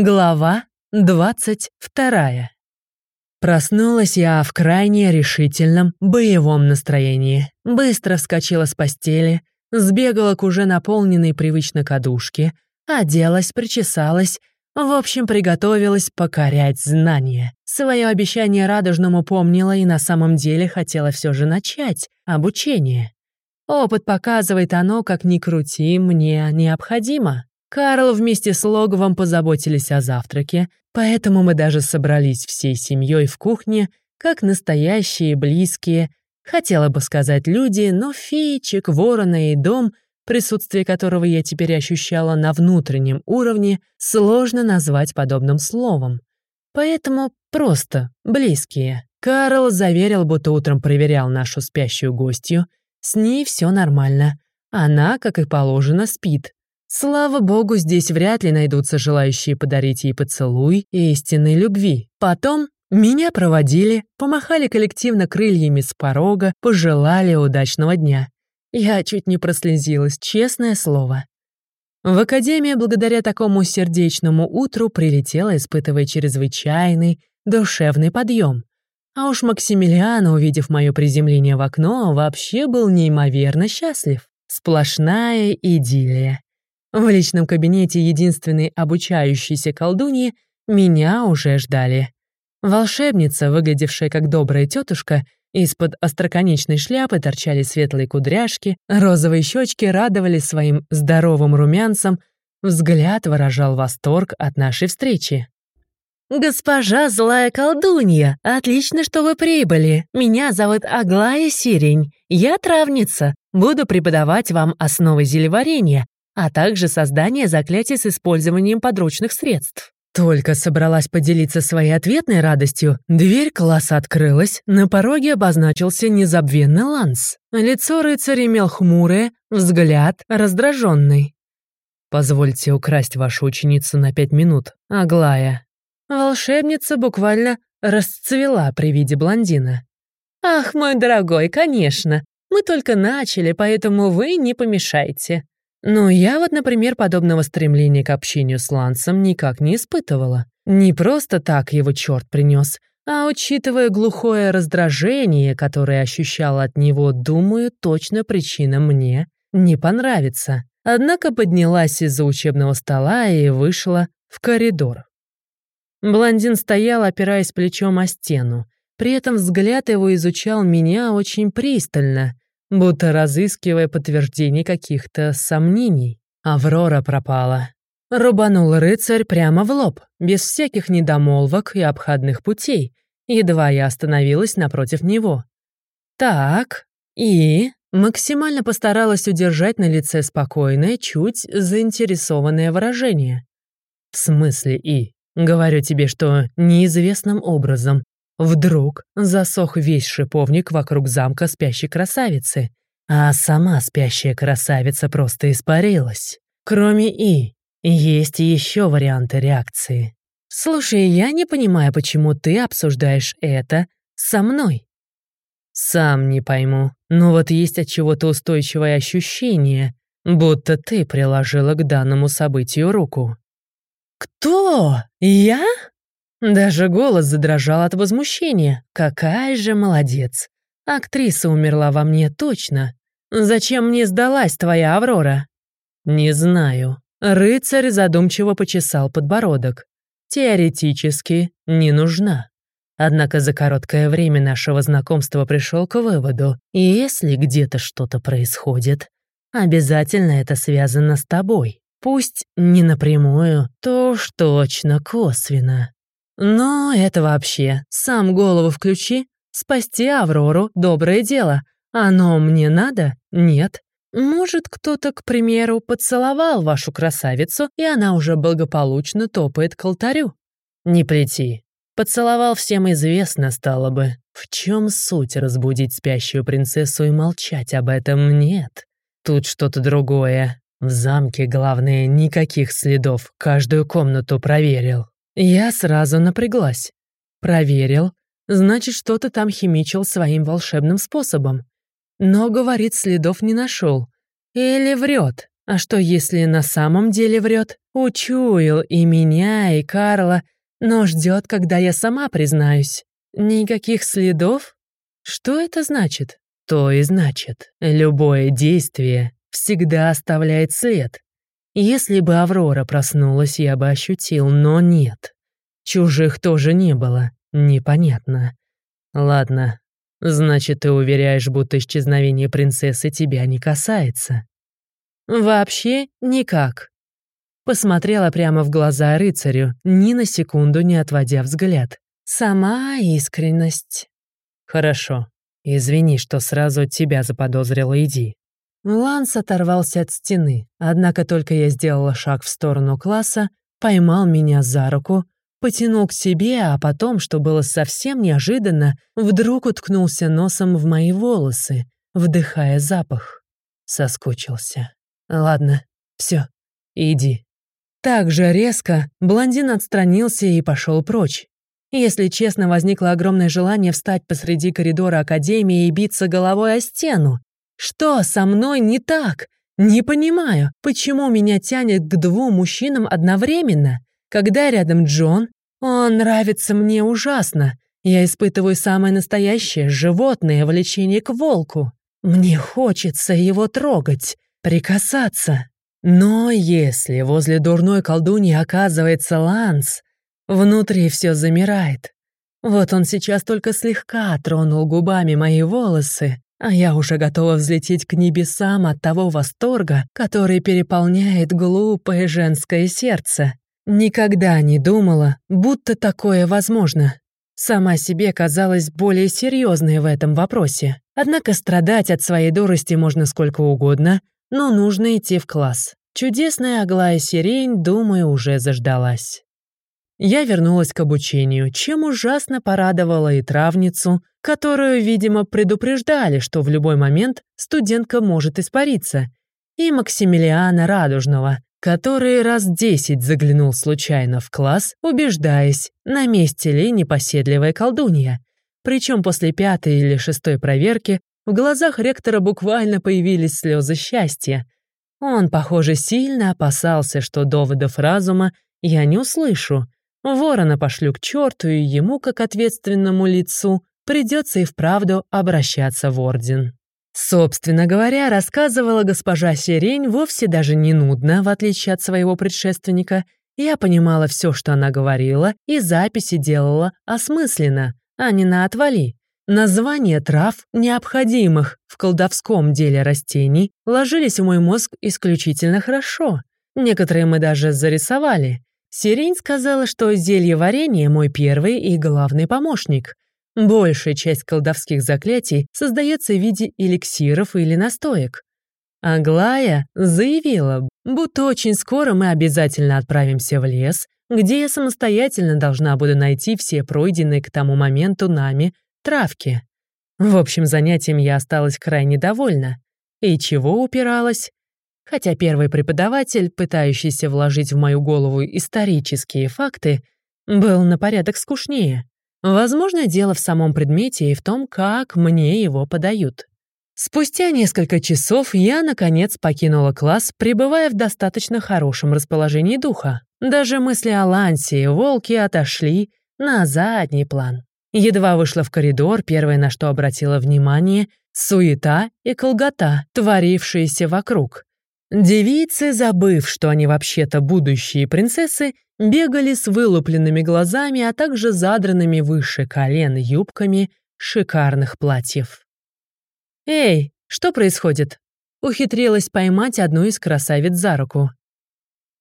Глава двадцать вторая. Проснулась я в крайне решительном боевом настроении. Быстро вскочила с постели, сбегала к уже наполненной привычно кадушке, оделась, причесалась, в общем, приготовилась покорять знания. Свое обещание радужному помнила и на самом деле хотела все же начать обучение. Опыт показывает оно, как ни крути, мне необходимо. Карл вместе с Логовым позаботились о завтраке, поэтому мы даже собрались всей семьей в кухне, как настоящие близкие, хотела бы сказать люди, но феечек, ворона и дом, присутствие которого я теперь ощущала на внутреннем уровне, сложно назвать подобным словом. Поэтому просто близкие. Карл заверил, будто утром проверял нашу спящую гостью. С ней все нормально. Она, как и положено, спит. Слава богу, здесь вряд ли найдутся желающие подарить ей поцелуй и истинной любви. Потом меня проводили, помахали коллективно крыльями с порога, пожелали удачного дня. Я чуть не прослезилась, честное слово. В академию благодаря такому сердечному утру прилетела, испытывая чрезвычайный душевный подъем. А уж Максимилиан, увидев мое приземление в окно, вообще был неимоверно счастлив. Сплошная идиллия. В личном кабинете единственной обучающейся колдуньи меня уже ждали. Волшебница, выглядевшая как добрая тетушка, из-под остроконечной шляпы торчали светлые кудряшки, розовые щечки радовали своим здоровым румянцем, взгляд выражал восторг от нашей встречи. «Госпожа злая колдунья, отлично, что вы прибыли. Меня зовут Аглая Сирень. Я травница. Буду преподавать вам основы зелеварения, а также создание заклятий с использованием подручных средств. Только собралась поделиться своей ответной радостью, дверь класса открылась, на пороге обозначился незабвенный Ланс. Лицо рыцаря имел хмурое, взгляд раздраженный. «Позвольте украсть вашу ученицу на пять минут, Аглая». Волшебница буквально расцвела при виде блондина. «Ах, мой дорогой, конечно. Мы только начали, поэтому вы не помешайте. Но я вот, например, подобного стремления к общению с Лансом никак не испытывала. Не просто так его черт принес, а учитывая глухое раздражение, которое ощущала от него, думаю, точно причина мне не понравится. Однако поднялась из-за учебного стола и вышла в коридор. Блондин стоял, опираясь плечом о стену. При этом взгляд его изучал меня очень пристально — будто разыскивая подтверждение каких-то сомнений. Аврора пропала. Рубанул рыцарь прямо в лоб, без всяких недомолвок и обходных путей, едва я остановилась напротив него. Так, и... Максимально постаралась удержать на лице спокойное, чуть заинтересованное выражение. «В смысле и? Говорю тебе, что неизвестным образом Вдруг засох весь шиповник вокруг замка спящей красавицы, а сама спящая красавица просто испарилась. Кроме «и», есть еще варианты реакции. «Слушай, я не понимаю, почему ты обсуждаешь это со мной». «Сам не пойму, но вот есть от чего-то устойчивое ощущение, будто ты приложила к данному событию руку». «Кто? Я?» Даже голос задрожал от возмущения. Какая же молодец. Актриса умерла во мне точно. Зачем мне сдалась твоя Аврора? Не знаю. Рыцарь задумчиво почесал подбородок. Теоретически не нужна. Однако за короткое время нашего знакомства пришел к выводу, если где-то что-то происходит, обязательно это связано с тобой. Пусть не напрямую, то уж точно косвенно. Но это вообще, сам голову включи. Спасти Аврору — доброе дело. Оно мне надо? Нет. Может, кто-то, к примеру, поцеловал вашу красавицу, и она уже благополучно топает к алтарю. Не плети. Поцеловал всем известно, стало бы. В чем суть разбудить спящую принцессу и молчать об этом нет? Тут что-то другое. В замке, главное, никаких следов. Каждую комнату проверил. Я сразу напряглась. Проверил. Значит, что-то там химичил своим волшебным способом. Но, говорит, следов не нашел. Или врет. А что, если на самом деле врет? Учуял и меня, и Карла, но ждет, когда я сама признаюсь. Никаких следов? Что это значит? То и значит, любое действие всегда оставляет след. Если бы Аврора проснулась, я бы ощутил, но нет. Чужих тоже не было, непонятно. Ладно, значит, ты уверяешь, будто исчезновение принцессы тебя не касается. Вообще никак. Посмотрела прямо в глаза рыцарю, ни на секунду не отводя взгляд. Сама искренность. Хорошо. Извини, что сразу тебя заподозрила, иди. Ланс оторвался от стены, однако только я сделала шаг в сторону класса, поймал меня за руку, потянул к себе, а потом, что было совсем неожиданно, вдруг уткнулся носом в мои волосы, вдыхая запах. Соскучился. Ладно, все, иди. Так же резко блондин отстранился и пошел прочь. Если честно, возникло огромное желание встать посреди коридора Академии и биться головой о стену. Что со мной не так? Не понимаю, почему меня тянет к двум мужчинам одновременно. Когда рядом Джон, он нравится мне ужасно. Я испытываю самое настоящее животное влечение к волку. Мне хочется его трогать, прикасаться. Но если возле дурной колдуньи оказывается Ланс, внутри все замирает. Вот он сейчас только слегка тронул губами мои волосы, а я уже готова взлететь к небесам от того восторга, который переполняет глупое женское сердце. Никогда не думала, будто такое возможно. Сама себе казалась более серьезной в этом вопросе. Однако страдать от своей дурости можно сколько угодно, но нужно идти в класс. Чудесная Аглая Сирень, думаю, уже заждалась. Я вернулась к обучению, чем ужасно порадовала и травницу, которую, видимо, предупреждали, что в любой момент студентка может испариться, и Максимилиана Радужного, который раз десять заглянул случайно в класс, убеждаясь, на месте ли непоседливая колдунья. Причем после пятой или шестой проверки в глазах ректора буквально появились слезы счастья. Он, похоже, сильно опасался, что доводов разума я не услышу. Ворона пошлю к черту, и ему, как ответственному лицу, придется и вправду обращаться в орден. Собственно говоря, рассказывала госпожа Сирень вовсе даже не нудно, в отличие от своего предшественника. Я понимала все, что она говорила, и записи делала осмысленно, а не на отвали. Названия трав, необходимых в колдовском деле растений, ложились в мой мозг исключительно хорошо. Некоторые мы даже зарисовали. Сирень сказала, что зелье варенье мой первый и главный помощник. Большая часть колдовских заклятий создается в виде эликсиров или настоек. Аглая заявила, будто очень скоро мы обязательно отправимся в лес, где я самостоятельно должна буду найти все пройденные к тому моменту нами травки. В общем, занятием я осталась крайне довольна. И чего упиралась? Хотя первый преподаватель, пытающийся вложить в мою голову исторические факты, был на порядок скучнее. Возможно, дело в самом предмете и в том, как мне его подают. Спустя несколько часов я, наконец, покинула класс, пребывая в достаточно хорошем расположении духа. Даже мысли о Лансе и Волке отошли на задний план. Едва вышла в коридор, первое, на что обратила внимание — суета и колгота, творившиеся вокруг. Девицы, забыв, что они вообще-то будущие принцессы, бегали с вылупленными глазами, а также задранными выше колен юбками шикарных платьев. «Эй, что происходит?» Ухитрилась поймать одну из красавиц за руку.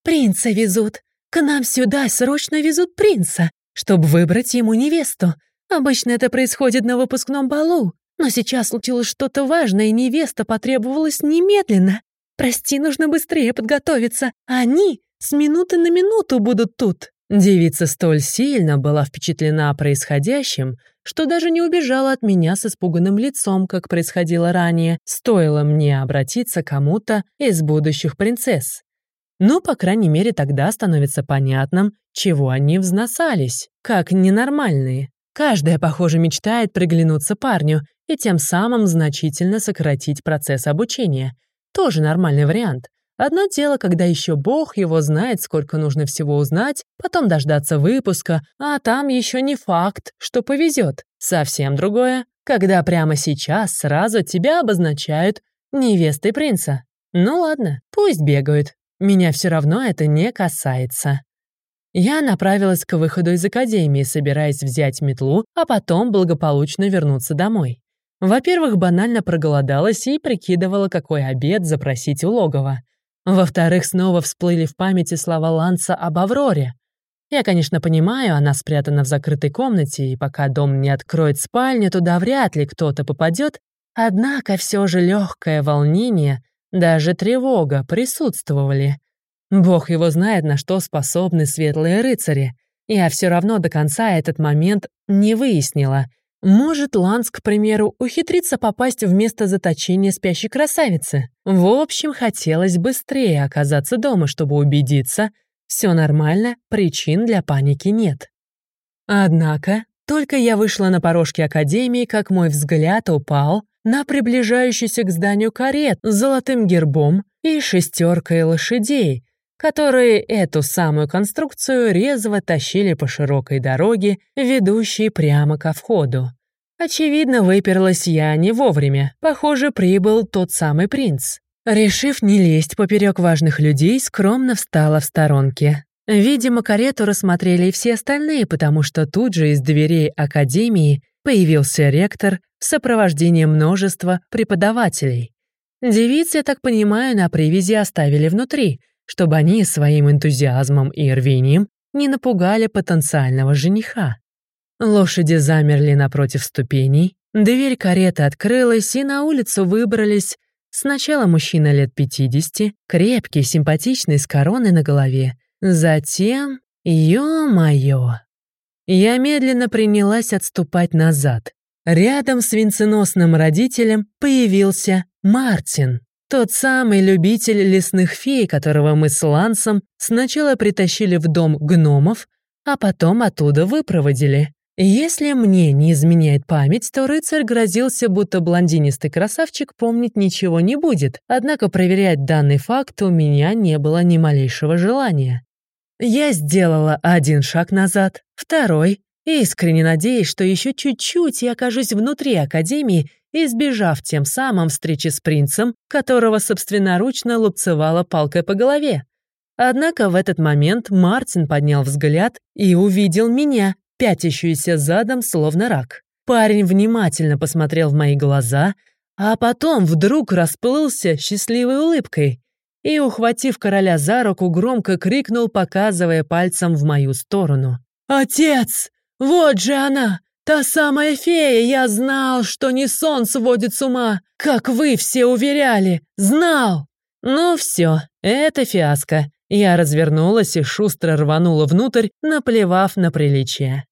«Принца везут. К нам сюда срочно везут принца, чтобы выбрать ему невесту. Обычно это происходит на выпускном балу, но сейчас случилось что-то важное, и невеста потребовалась немедленно. Прости, нужно быстрее подготовиться. Они с минуты на минуту будут тут». Девица столь сильно была впечатлена происходящим, что даже не убежала от меня с испуганным лицом, как происходило ранее, стоило мне обратиться к кому-то из будущих принцесс. Но, по крайней мере, тогда становится понятным, чего они взносались, как ненормальные. Каждая, похоже, мечтает приглянуться парню и тем самым значительно сократить процесс обучения. Тоже нормальный вариант. Одно дело, когда еще бог его знает, сколько нужно всего узнать, потом дождаться выпуска, а там еще не факт, что повезет. Совсем другое, когда прямо сейчас сразу тебя обозначают невестой принца. Ну ладно, пусть бегают. Меня все равно это не касается. Я направилась к выходу из академии, собираясь взять метлу, а потом благополучно вернуться домой. Во-первых, банально проголодалась и прикидывала, какой обед запросить у логова. Во-вторых, снова всплыли в памяти слова Ланса об Авроре. Я, конечно, понимаю, она спрятана в закрытой комнате, и пока дом не откроет спальню, туда вряд ли кто-то попадет, однако все же легкое волнение, даже тревога присутствовали. Бог его знает, на что способны светлые рыцари. Я все равно до конца этот момент не выяснила. Может, Ланс, к примеру, ухитрится попасть в место заточения спящей красавицы. В общем, хотелось быстрее оказаться дома, чтобы убедиться, все нормально, причин для паники нет. Однако, только я вышла на порожки Академии, как мой взгляд упал на приближающийся к зданию карет с золотым гербом и шестеркой лошадей, которые эту самую конструкцию резво тащили по широкой дороге, ведущей прямо ко входу. Очевидно, выперлась я не вовремя. Похоже, прибыл тот самый принц. Решив не лезть поперек важных людей, скромно встала в сторонке. Видимо, карету рассмотрели и все остальные, потому что тут же из дверей академии появился ректор в сопровождении множества преподавателей. Девиц, я так понимаю, на привязи оставили внутри, чтобы они своим энтузиазмом и рвением не напугали потенциального жениха. Лошади замерли напротив ступеней, дверь кареты открылась, и на улицу выбрались сначала мужчина лет 50, крепкий, симпатичный, с короной на голове, затем, ё-моё. Я медленно принялась отступать назад. Рядом с венценосным родителем появился Мартин. Тот самый любитель лесных фей, которого мы с Лансом сначала притащили в дом гномов, а потом оттуда выпроводили. Если мне не изменяет память, то рыцарь грозился, будто блондинистый красавчик помнить ничего не будет, однако проверять данный факт у меня не было ни малейшего желания. Я сделала один шаг назад, второй, искренне надеясь, что еще чуть-чуть и окажусь внутри Академии избежав тем самым встречи с принцем, которого собственноручно лупцевала палкой по голове. Однако в этот момент Мартин поднял взгляд и увидел меня, пятящуюся задом, словно рак. Парень внимательно посмотрел в мои глаза, а потом вдруг расплылся счастливой улыбкой и, ухватив короля за руку, громко крикнул, показывая пальцем в мою сторону. «Отец! Вот же она! «Та самая фея! Я знал, что не сон сводит с ума! Как вы все уверяли! Знал!» Ну все, это фиаско. Я развернулась и шустро рванула внутрь, наплевав на приличие.